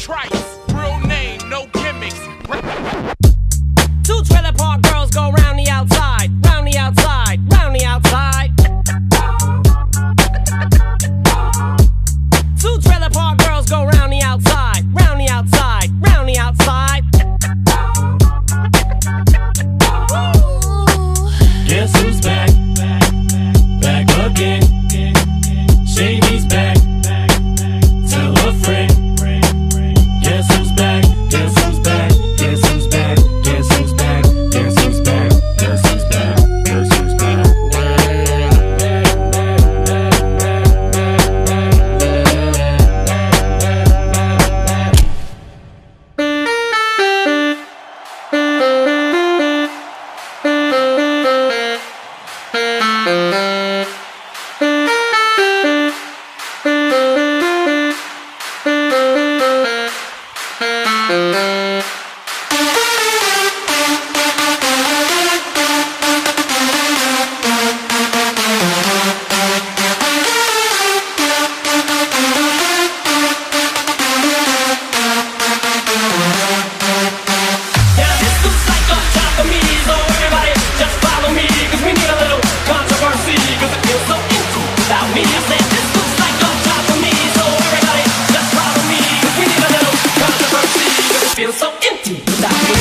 trice. Música feel so empty without you.